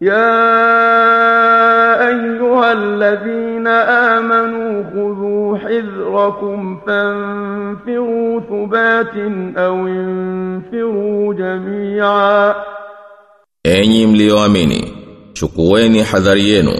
يا أيها الذين آمنوا خذوا حذركم فانفروا ثبات أو انفروا جميعا Enyi mlioamini, chukueni hadhari yenu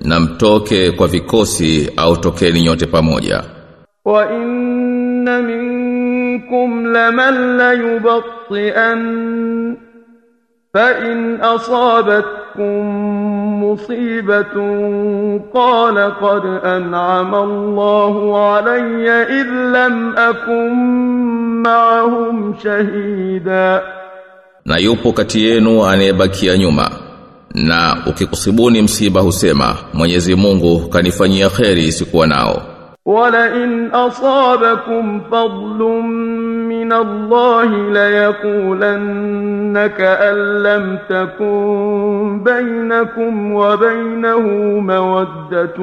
na mtoke kwa vikosi au tokeni nyote pamoja. وإن منكم لمن ليبطئن فإن أصابتكم مصيبة قال قد أنعم الله علي إذ لم أكن معهم شهيدا Na yupo kati yenu anayebakia nyuma. Na ukikusibuni msiba husema, Mwenyezi Mungu kanifanyia kheri sikuwa nao. ولئن أصابكم فضل من الله ليقولن كأن لم تكن بينكم وبينه مودة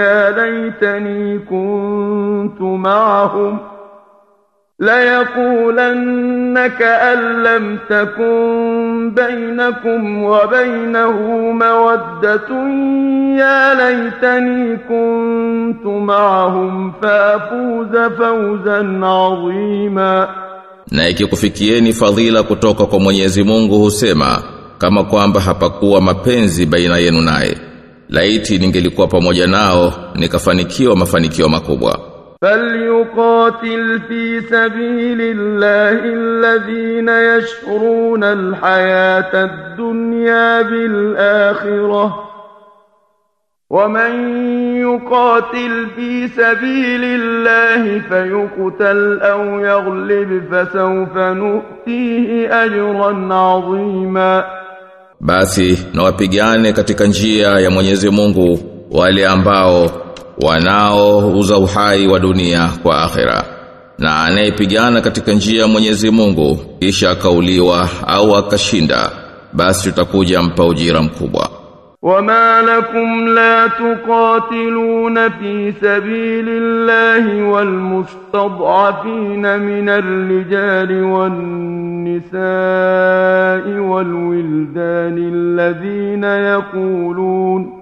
يا ليتني كنت معهم ليقولن كأن لم تكن بينكم وبينه مودة يا ليتني كنت معهم فأفوز فوزا عظيما Na ikikufikieni fadhila kutoka kwa Mwenyezi Mungu husema kama kwamba hapakuwa mapenzi baina yenu naye. Laiti ningelikuwa pamoja nao nikafanikiwa mafanikio makubwa. فليقاتل في سبيل الله الذين يشرون الحياة الدنيا بالآخرة ومن يقاتل في سبيل الله فيقتل أو يغلب فسوف نؤتيه أجرا عظيما Basi na wapigane katika njia ya Mwenyezi Mungu wale ambao wanaouza uhai wa dunia kwa akhera. Na anayepigana katika njia ya Mwenyezi Mungu kisha akauliwa au akashinda, basi tutakuja mpa ujira mkubwa. وما لكم لا تقاتلون في سبيل الله والمستضعفين من الرجال والنساء والولدان الذين يقولون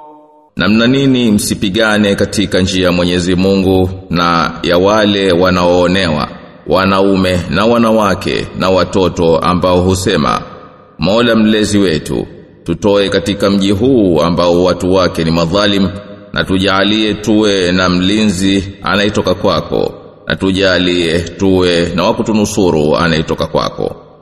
Namna nini msipigane katika njia ya Mwenyezi Mungu na ya wale wanaoonewa wanaume na wanawake na watoto ambao husema Mola mlezi wetu tutoe katika mji huu ambao watu wake ni madhalim na tujalie tuwe na mlinzi anayetoka kwako na tujalie tuwe na wakutunusuru anayetoka kwako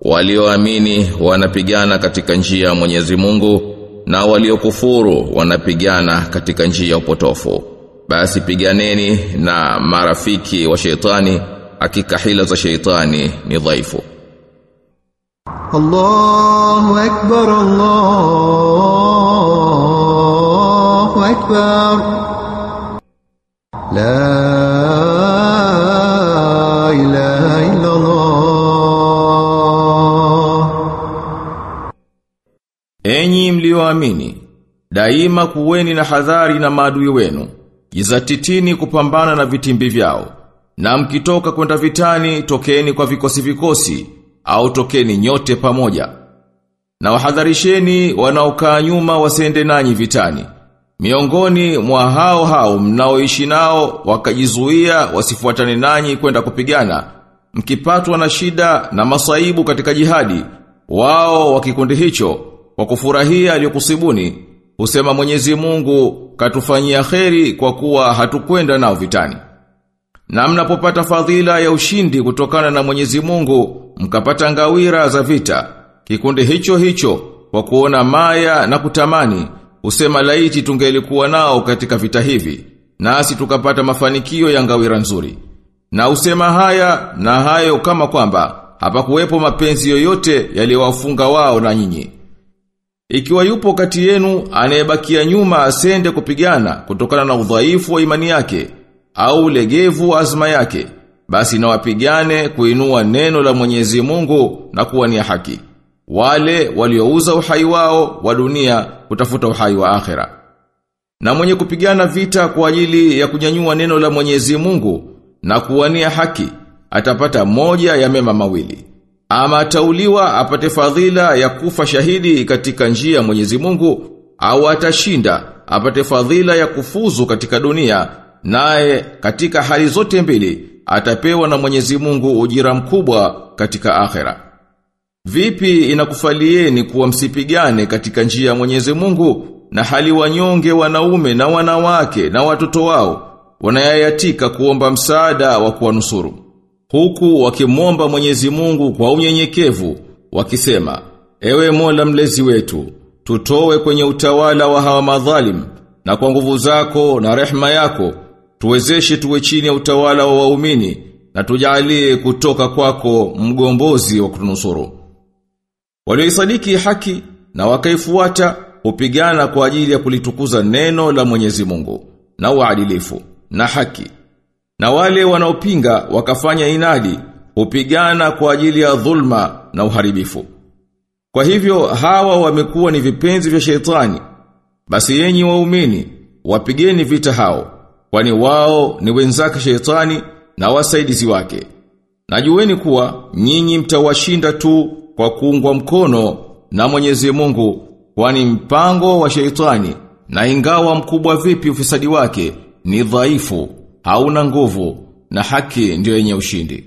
Walioamini wanapigana katika njia ya Mwenyezi Mungu na waliokufuru wanapigana katika njia ya upotofu. Basi piganeni na marafiki wa sheitani, hakika hila za sheitani ni dhaifu. Allahu akbar Allahu akbar La mlioamini, daima kuweni na hadhari na maadui wenu. Jizatitini kupambana na vitimbi vyao. Na mkitoka kwenda vitani, tokeni kwa vikosi vikosi, au tokeni nyote pamoja. Na wahadharisheni wanaokaa nyuma wasende nanyi vitani. Miongoni mwa hao hao mnaoishi nao wakajizuia wasifuatane nanyi kwenda kupigana. Mkipatwa na shida na masaibu katika jihadi, wao wa kikundi hicho kwa kufurahia aliyokusibuni usema Mwenyezi Mungu katufanyia kheri kwa kuwa hatukwenda nao vitani. Na mnapopata fadhila ya ushindi kutokana na Mwenyezi Mungu, mkapata ngawira za vita. Kikundi hicho hicho kwa kuona maya na kutamani, usema laiti tungelikuwa nao katika vita hivi, nasi tukapata mafanikio ya ngawira nzuri. Na usema haya na hayo kama kwamba hapakuwepo mapenzi yoyote yaliwafunga wao na nyinyi. Ikiwa yupo kati yenu anayebakia nyuma asende kupigana kutokana na udhaifu wa imani yake au legevu azma yake, basi na wapigane kuinua neno la Mwenyezi Mungu na kuwa ni haki. Wale waliouza uhai wao wa dunia kutafuta uhai wa akhera. Na mwenye kupigana vita kwa ajili ya kunyanyua neno la Mwenyezi Mungu na kuwania haki atapata moja ya mema mawili. Ama atauliwa apate fadhila ya kufa shahidi katika njia Mwenyezi Mungu au atashinda apate fadhila ya kufuzu katika dunia naye katika hali zote mbili atapewa na Mwenyezi Mungu ujira mkubwa katika akhera. Vipi inakufalieni kuwa msipigane katika njia ya Mwenyezi Mungu na hali wanyonge wanaume na wanawake na watoto wao wanayayatika kuomba msaada wa kuwanusuru huku wakimwomba Mwenyezi Mungu kwa unyenyekevu wakisema ewe Mola mlezi wetu tutowe kwenye utawala wa hawa madhalim na kwa nguvu zako na rehma yako tuwezeshe tuwe chini ya utawala wa waumini na tujalie kutoka kwako mgombozi wa kutunusuru walioisadiki haki na wakaifuata hupigana kwa ajili ya kulitukuza neno la Mwenyezi Mungu na uadilifu na haki na wale wanaopinga wakafanya inadi upigana kwa ajili ya dhulma na uharibifu. Kwa hivyo hawa wamekuwa ni vipenzi vya shetani. Basi yenyi waumini wapigeni vita hao, kwani wao ni wenzake shetani na wasaidizi wake. Najueni kuwa nyinyi mtawashinda tu kwa kuungwa mkono na Mwenyezi Mungu, kwani mpango wa shetani na ingawa mkubwa vipi ufisadi wake ni dhaifu hauna nguvu na haki ndio yenye ushindi.